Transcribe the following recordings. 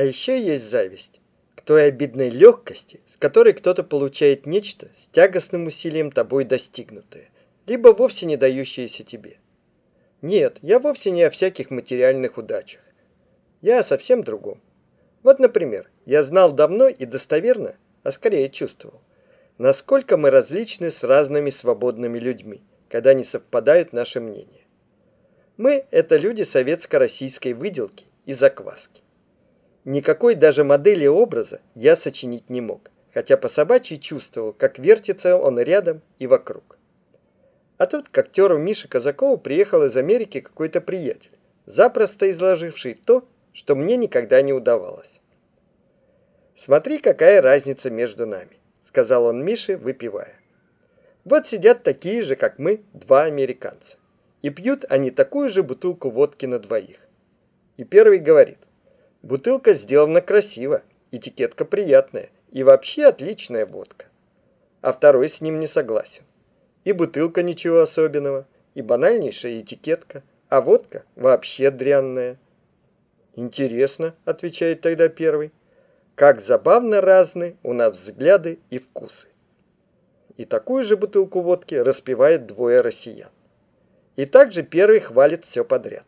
А еще есть зависть к той обидной легкости, с которой кто-то получает нечто с тягостным усилием тобой достигнутое, либо вовсе не дающееся тебе. Нет, я вовсе не о всяких материальных удачах. Я о совсем другом. Вот, например, я знал давно и достоверно, а скорее чувствовал, насколько мы различны с разными свободными людьми, когда не совпадают наши мнения. Мы – это люди советско-российской выделки и закваски. Никакой даже модели образа я сочинить не мог, хотя по собачьи чувствовал, как вертится он рядом и вокруг. А тут к актеру Мише Казакову приехал из Америки какой-то приятель, запросто изложивший то, что мне никогда не удавалось. «Смотри, какая разница между нами», — сказал он Мише, выпивая. «Вот сидят такие же, как мы, два американца. И пьют они такую же бутылку водки на двоих. И первый говорит, бутылка сделана красиво, этикетка приятная и вообще отличная водка. А второй с ним не согласен. И бутылка ничего особенного, и банальнейшая этикетка, а водка вообще дрянная. «Интересно», — отвечает тогда первый, «как забавно разны у нас взгляды и вкусы». И такую же бутылку водки распивает двое россиян. И также первый хвалит все подряд.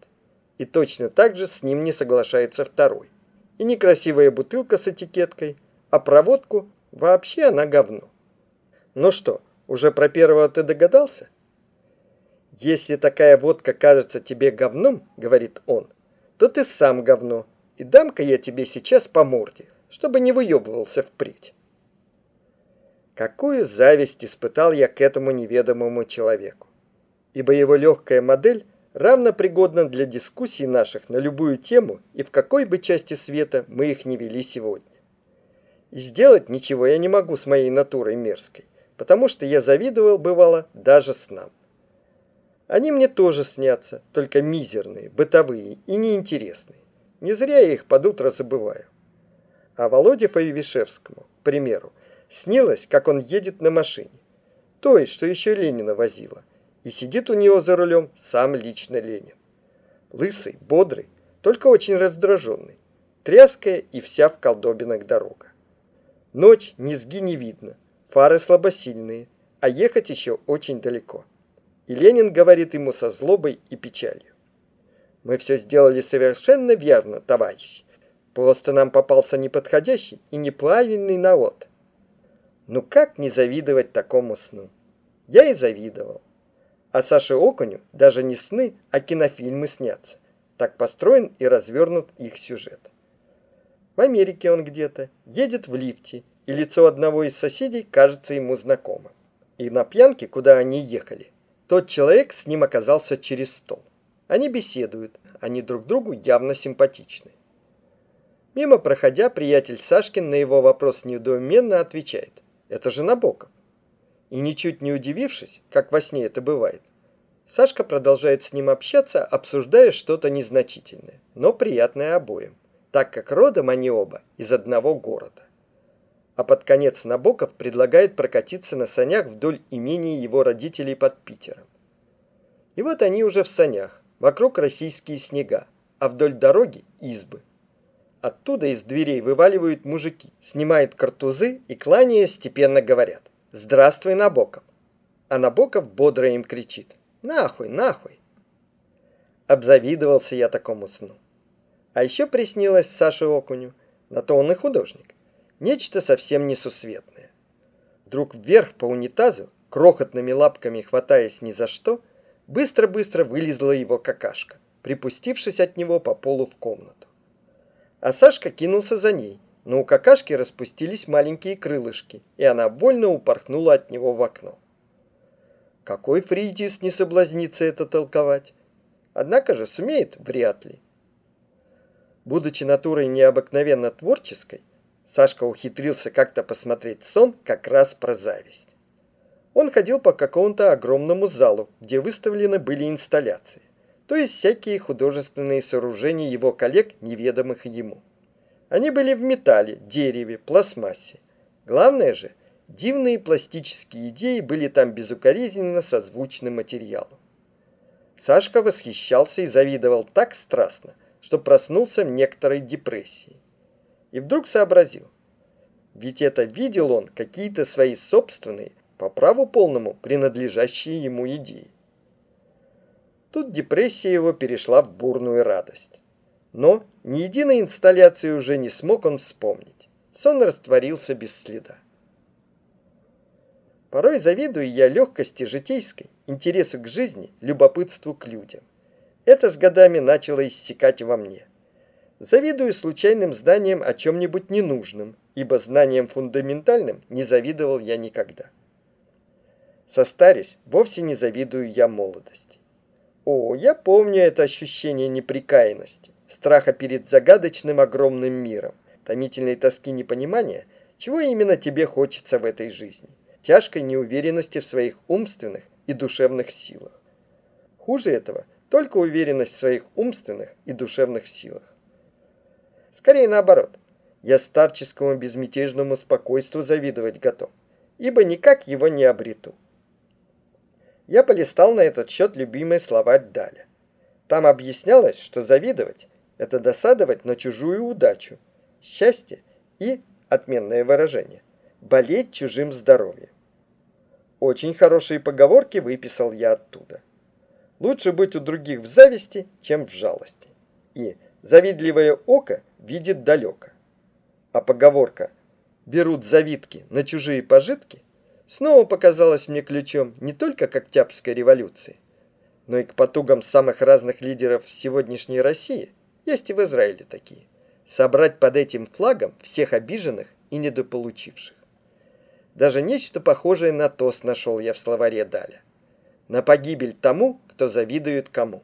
И точно так же с ним не соглашается второй. И некрасивая бутылка с этикеткой, а про водку вообще она говно. Ну что, уже про первого ты догадался? Если такая водка кажется тебе говном, говорит он, то ты сам говно, и дам-ка я тебе сейчас по морде, чтобы не выебывался впредь. Какую зависть испытал я к этому неведомому человеку, ибо его легкая модель равно пригодна для дискуссий наших на любую тему и в какой бы части света мы их не вели сегодня. И сделать ничего я не могу с моей натурой мерзкой потому что я завидовал, бывало, даже снам. Они мне тоже снятся, только мизерные, бытовые и неинтересные. Не зря я их под утро забываю. А Володе Фаевишевскому, к примеру, снилось, как он едет на машине. Той, что еще Ленина возила. И сидит у него за рулем сам лично Ленин. Лысый, бодрый, только очень раздраженный. Тряская и вся в колдобинах дорога. Ночь низги не видно, Фары слабосильные, а ехать еще очень далеко. И Ленин говорит ему со злобой и печалью. Мы все сделали совершенно верно, товарищ. Просто нам попался неподходящий и неправильный навод. Ну как не завидовать такому сну? Я и завидовал. А Саше Окуню даже не сны, а кинофильмы снятся. Так построен и развернут их сюжет. В Америке он где-то, едет в лифте и лицо одного из соседей кажется ему знакомым. И на пьянке, куда они ехали, тот человек с ним оказался через стол. Они беседуют, они друг другу явно симпатичны. Мимо проходя, приятель Сашкин на его вопрос недоуменно отвечает. Это же Набоков. И ничуть не удивившись, как во сне это бывает, Сашка продолжает с ним общаться, обсуждая что-то незначительное, но приятное обоим, так как родом они оба из одного города а под конец Набоков предлагает прокатиться на санях вдоль имени его родителей под Питером. И вот они уже в санях, вокруг российские снега, а вдоль дороги – избы. Оттуда из дверей вываливают мужики, снимают картузы и, кланяя, степенно говорят «Здравствуй, Набоков!» А Набоков бодро им кричит «Нахуй, нахуй!» Обзавидовался я такому сну. А еще приснилось Саше Окуню, на то он и художник Нечто совсем несусветное. Вдруг вверх по унитазу, крохотными лапками хватаясь ни за что, быстро-быстро вылезла его какашка, припустившись от него по полу в комнату. А Сашка кинулся за ней, но у какашки распустились маленькие крылышки, и она вольно упорхнула от него в окно. Какой фритис не соблазнится это толковать? Однако же сумеет вряд ли. Будучи натурой необыкновенно творческой, Сашка ухитрился как-то посмотреть сон как раз про зависть. Он ходил по какому-то огромному залу, где выставлены были инсталляции, то есть всякие художественные сооружения его коллег, неведомых ему. Они были в металле, дереве, пластмассе. Главное же, дивные пластические идеи были там безукоризненно созвучны материалу. Сашка восхищался и завидовал так страстно, что проснулся в некоторой депрессии. И вдруг сообразил. Ведь это видел он какие-то свои собственные, по праву полному принадлежащие ему идеи. Тут депрессия его перешла в бурную радость. Но ни единой инсталляции уже не смог он вспомнить. Сон растворился без следа. Порой завидую я легкости житейской, интересу к жизни, любопытству к людям. Это с годами начало иссякать во мне. Завидую случайным знаниям о чем-нибудь ненужном, ибо знаниям фундаментальным не завидовал я никогда. Состарясь, вовсе не завидую я молодости. О, я помню это ощущение неприкаянности, страха перед загадочным огромным миром, томительной тоски непонимания, чего именно тебе хочется в этой жизни, тяжкой неуверенности в своих умственных и душевных силах. Хуже этого только уверенность в своих умственных и душевных силах. Скорее наоборот, я старческому безмятежному спокойству завидовать готов, ибо никак его не обрету. Я полистал на этот счет любимые слова Даля. Там объяснялось, что завидовать – это досадовать на чужую удачу, счастье и, отменное выражение, болеть чужим здоровьем. Очень хорошие поговорки выписал я оттуда. Лучше быть у других в зависти, чем в жалости. И завидливое око видит далеко. А поговорка «берут завидки на чужие пожитки» снова показалась мне ключом не только к Октябрьской революции, но и к потугам самых разных лидеров сегодняшней России, есть и в Израиле такие, собрать под этим флагом всех обиженных и недополучивших. Даже нечто похожее на тост нашел я в словаре Даля. На погибель тому, кто завидует кому.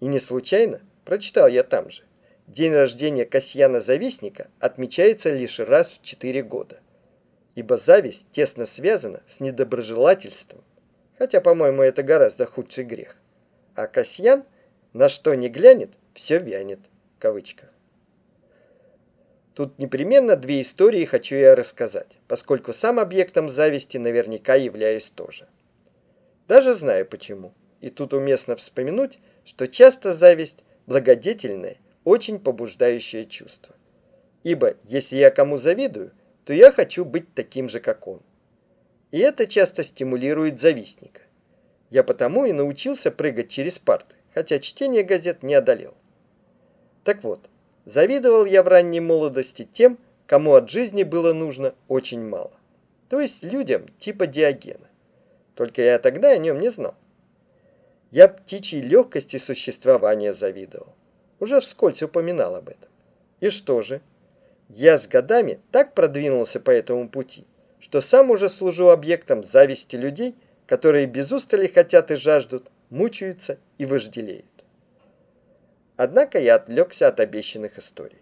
И не случайно прочитал я там же. День рождения Касьяна-завистника отмечается лишь раз в четыре года. Ибо зависть тесно связана с недоброжелательством, хотя, по-моему, это гораздо худший грех. А Касьян, на что не глянет, все вянет, в кавычках. Тут непременно две истории хочу я рассказать, поскольку сам объектом зависти наверняка являюсь тоже. Даже знаю почему. И тут уместно вспомянуть, что часто зависть – благодетельное, очень побуждающее чувство. Ибо если я кому завидую, то я хочу быть таким же, как он. И это часто стимулирует завистника. Я потому и научился прыгать через парты, хотя чтение газет не одолел. Так вот, завидовал я в ранней молодости тем, кому от жизни было нужно очень мало. То есть людям типа Диогена. Только я тогда о нем не знал. Я птичьей легкости существования завидовал. Уже вскользь упоминал об этом. И что же? Я с годами так продвинулся по этому пути, что сам уже служу объектом зависти людей, которые без устали хотят и жаждут, мучаются и вожделеют. Однако я отвлекся от обещанных историй.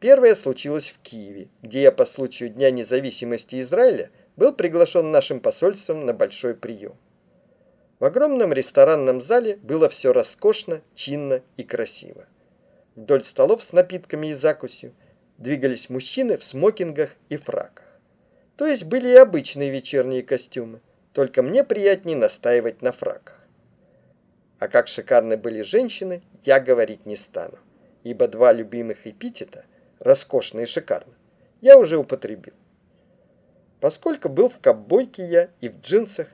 Первое случилось в Киеве, где я по случаю Дня независимости Израиля был приглашен нашим посольством на большой прием. В огромном ресторанном зале было все роскошно, чинно и красиво. Вдоль столов с напитками и закусью двигались мужчины в смокингах и фраках. То есть были и обычные вечерние костюмы, только мне приятнее настаивать на фраках. А как шикарны были женщины, я говорить не стану, ибо два любимых эпитета, роскошно и шикарно, я уже употребил. Поскольку был в ковбойке я и в джинсах,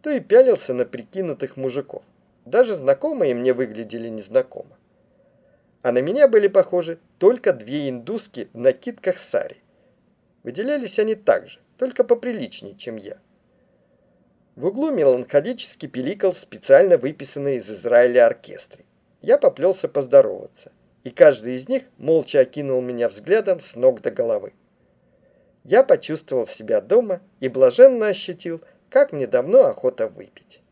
то и пялился на прикинутых мужиков. Даже знакомые мне выглядели незнакомо. А на меня были похожи только две индуски в накидках сари. Выделялись они так же, только поприличнее, чем я. В углу меланхолически пиликал специально выписанный из Израиля оркестр. Я поплелся поздороваться, и каждый из них молча окинул меня взглядом с ног до головы. Я почувствовал себя дома и блаженно ощутил, как мне давно охота выпить.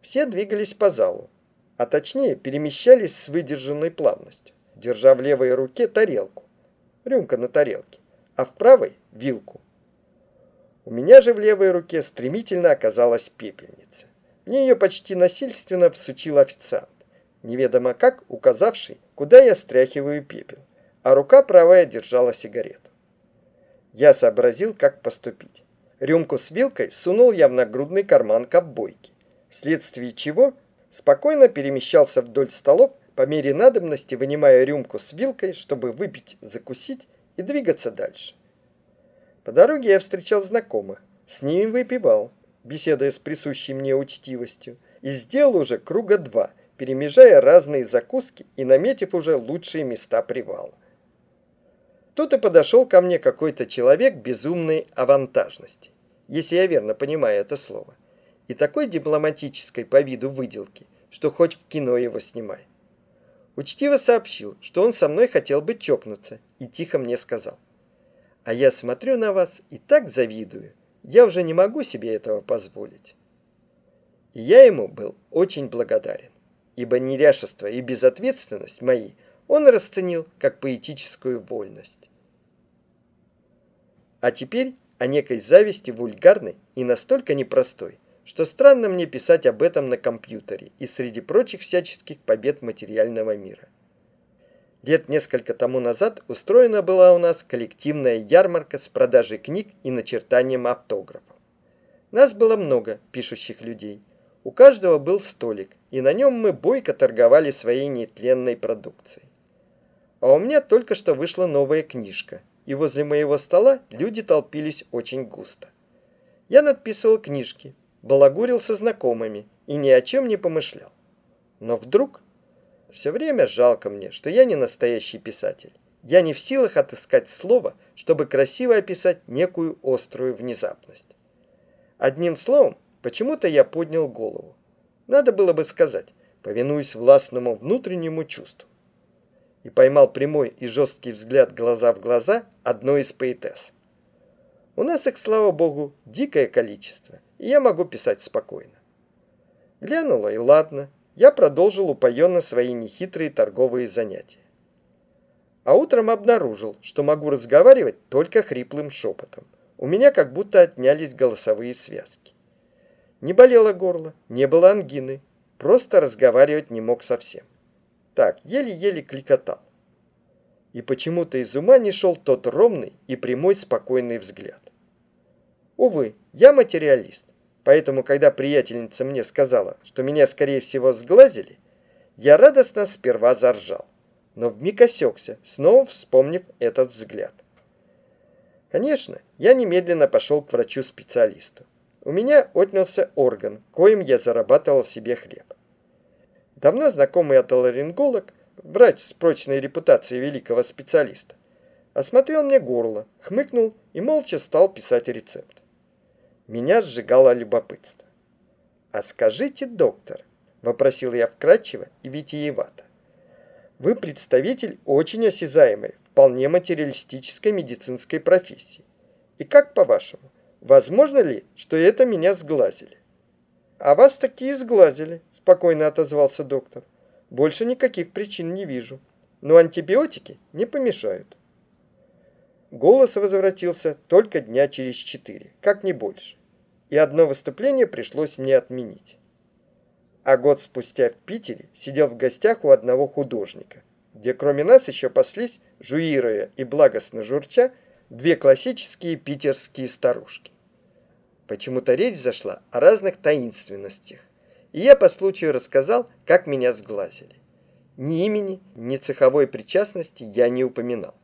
Все двигались по залу, а точнее перемещались с выдержанной плавностью, держа в левой руке тарелку, рюмка на тарелке, а в правой – вилку. У меня же в левой руке стремительно оказалась пепельница. Мне ее почти насильственно всучил официант, неведомо как указавший, куда я стряхиваю пепел, а рука правая держала сигарету. Я сообразил, как поступить. Рюмку с вилкой сунул я в нагрудный карман кобойки, вследствие чего спокойно перемещался вдоль столов по мере надобности вынимая рюмку с вилкой, чтобы выпить, закусить и двигаться дальше. По дороге я встречал знакомых, с ними выпивал, беседуя с присущей мне учтивостью, и сделал уже круга два, перемежая разные закуски и наметив уже лучшие места привала. Тут и подошел ко мне какой-то человек безумной авантажности, если я верно понимаю это слово, и такой дипломатической по виду выделки, что хоть в кино его снимай. Учтиво сообщил, что он со мной хотел бы чокнуться, и тихо мне сказал. А я смотрю на вас и так завидую, я уже не могу себе этого позволить. Я ему был очень благодарен, ибо неряшество и безответственность мои он расценил как поэтическую вольность. А теперь о некой зависти вульгарной и настолько непростой, что странно мне писать об этом на компьютере и среди прочих всяческих побед материального мира. Лет несколько тому назад устроена была у нас коллективная ярмарка с продажей книг и начертанием автографов. Нас было много пишущих людей. У каждого был столик, и на нем мы бойко торговали своей нетленной продукцией. А у меня только что вышла новая книжка, и возле моего стола люди толпились очень густо. Я надписывал книжки, балагурил со знакомыми и ни о чем не помышлял. Но вдруг... Все время жалко мне, что я не настоящий писатель. Я не в силах отыскать слово, чтобы красиво описать некую острую внезапность. Одним словом, почему-то я поднял голову. Надо было бы сказать, повинуясь властному внутреннему чувству. И поймал прямой и жесткий взгляд глаза в глаза одной из поэтесс. У нас их, слава богу, дикое количество – и я могу писать спокойно. Глянула, и ладно, я продолжил упоенно свои нехитрые торговые занятия. А утром обнаружил, что могу разговаривать только хриплым шепотом. У меня как будто отнялись голосовые связки. Не болело горло, не было ангины, просто разговаривать не мог совсем. Так, еле-еле кликотал. И почему-то из ума не шел тот ровный и прямой спокойный взгляд. Увы, я материалист. Поэтому, когда приятельница мне сказала, что меня, скорее всего, сглазили, я радостно сперва заржал, но вмиг осекся, снова вспомнив этот взгляд. Конечно, я немедленно пошел к врачу-специалисту. У меня отнялся орган, коим я зарабатывал себе хлеб. Давно знакомый отоларинголог, врач с прочной репутацией великого специалиста, осмотрел мне горло, хмыкнул и молча стал писать рецепт. Меня сжигало любопытство. «А скажите, доктор», — вопросил я вкратчиво и витиевато, «вы представитель очень осязаемой, вполне материалистической медицинской профессии. И как по-вашему, возможно ли, что это меня сглазили?» «А вас такие сглазили», — спокойно отозвался доктор. «Больше никаких причин не вижу. Но антибиотики не помешают». Голос возвратился только дня через четыре, как не больше. И одно выступление пришлось мне отменить. А год спустя в Питере сидел в гостях у одного художника, где кроме нас еще паслись, жуируя и благостно журча, две классические питерские старушки. Почему-то речь зашла о разных таинственностях, и я по случаю рассказал, как меня сглазили. Ни имени, ни цеховой причастности я не упоминал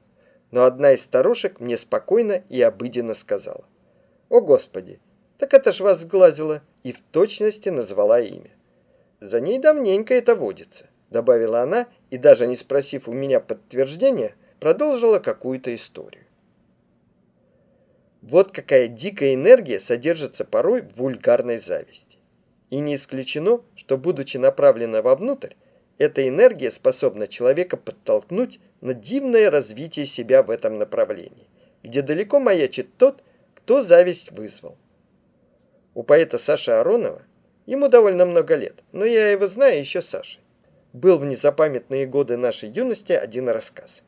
но одна из старушек мне спокойно и обыденно сказала. «О, Господи, так это ж вас сглазило!» и в точности назвала имя. «За ней давненько это водится», — добавила она, и даже не спросив у меня подтверждения, продолжила какую-то историю. Вот какая дикая энергия содержится порой в вульгарной зависти. И не исключено, что, будучи направлена вовнутрь, эта энергия способна человека подтолкнуть на дивное развитие себя в этом направлении, где далеко маячит тот, кто зависть вызвал. У поэта Саши Аронова, ему довольно много лет, но я его знаю еще Саши, был в незапамятные годы нашей юности один рассказ.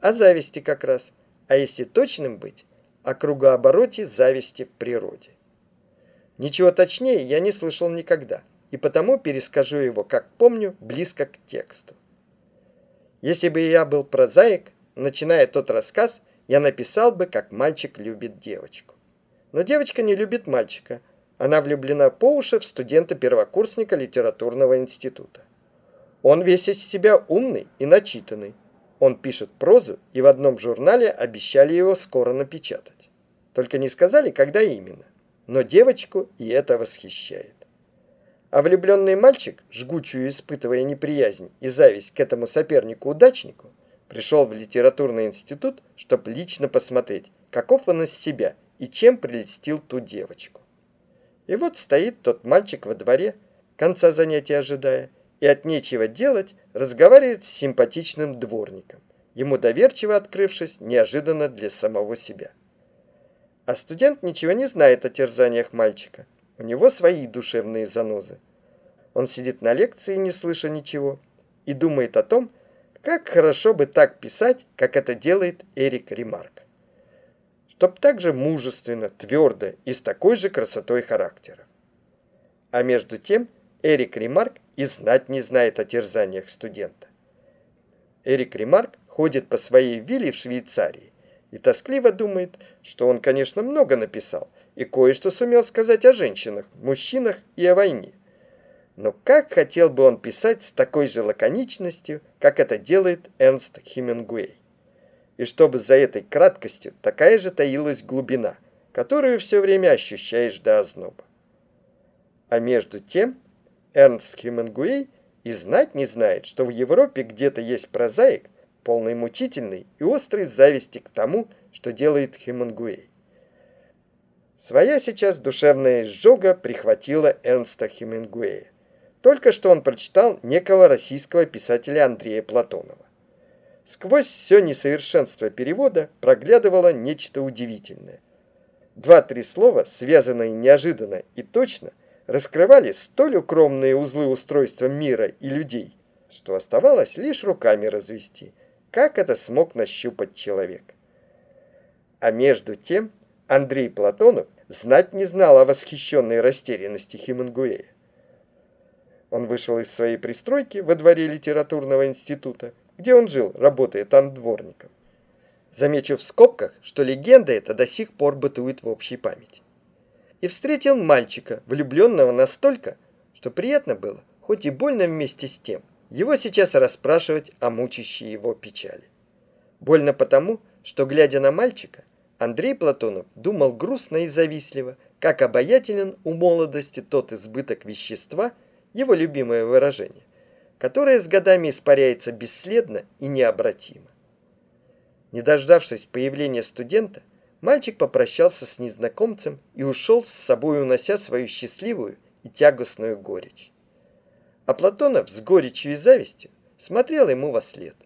О зависти как раз, а если точным быть, о кругообороте зависти в природе. Ничего точнее я не слышал никогда – и потому перескажу его, как помню, близко к тексту. Если бы я был прозаик, начиная тот рассказ, я написал бы, как мальчик любит девочку. Но девочка не любит мальчика. Она влюблена по уши в студента-первокурсника литературного института. Он весь из себя умный и начитанный. Он пишет прозу, и в одном журнале обещали его скоро напечатать. Только не сказали, когда именно. Но девочку и это восхищает. А влюбленный мальчик, жгучую испытывая неприязнь и зависть к этому сопернику-удачнику, пришел в литературный институт, чтобы лично посмотреть, каков он из себя и чем прелестил ту девочку. И вот стоит тот мальчик во дворе, конца занятия ожидая, и от нечего делать разговаривает с симпатичным дворником, ему доверчиво открывшись неожиданно для самого себя. А студент ничего не знает о терзаниях мальчика, у него свои душевные занозы. Он сидит на лекции, не слыша ничего, и думает о том, как хорошо бы так писать, как это делает Эрик Ремарк. Чтоб так же мужественно, твердо и с такой же красотой характера. А между тем Эрик Ремарк и знать не знает о терзаниях студента. Эрик Ремарк ходит по своей вилле в Швейцарии и тоскливо думает, что он, конечно, много написал и кое-что сумел сказать о женщинах, мужчинах и о войне. Но как хотел бы он писать с такой же лаконичностью, как это делает Эрнст Хемингуэй? И чтобы за этой краткостью такая же таилась глубина, которую все время ощущаешь до озноба. А между тем Эрнст Хемингуэй и знать не знает, что в Европе где-то есть прозаик, полный мучительной и острой зависти к тому, что делает Хемингуэй. Своя сейчас душевная изжога прихватила Эрнста Хемингуэя. Только что он прочитал некого российского писателя Андрея Платонова. Сквозь все несовершенство перевода проглядывало нечто удивительное. Два-три слова, связанные неожиданно и точно, раскрывали столь укромные узлы устройства мира и людей, что оставалось лишь руками развести, как это смог нащупать человек. А между тем Андрей Платонов знать не знал о восхищенной растерянности Хемингуэя. Он вышел из своей пристройки во дворе литературного института, где он жил, работая там дворником. Замечу в скобках, что легенда эта до сих пор бытует в общей памяти. И встретил мальчика, влюбленного настолько, что приятно было, хоть и больно вместе с тем, его сейчас расспрашивать о мучащей его печали. Больно потому, что, глядя на мальчика, Андрей Платонов думал грустно и завистливо, как обаятелен у молодости тот избыток вещества – его любимое выражение, которое с годами испаряется бесследно и необратимо. Не дождавшись появления студента, мальчик попрощался с незнакомцем и ушел с собой, унося свою счастливую и тягостную горечь. А Платонов с горечью и завистью смотрел ему во след.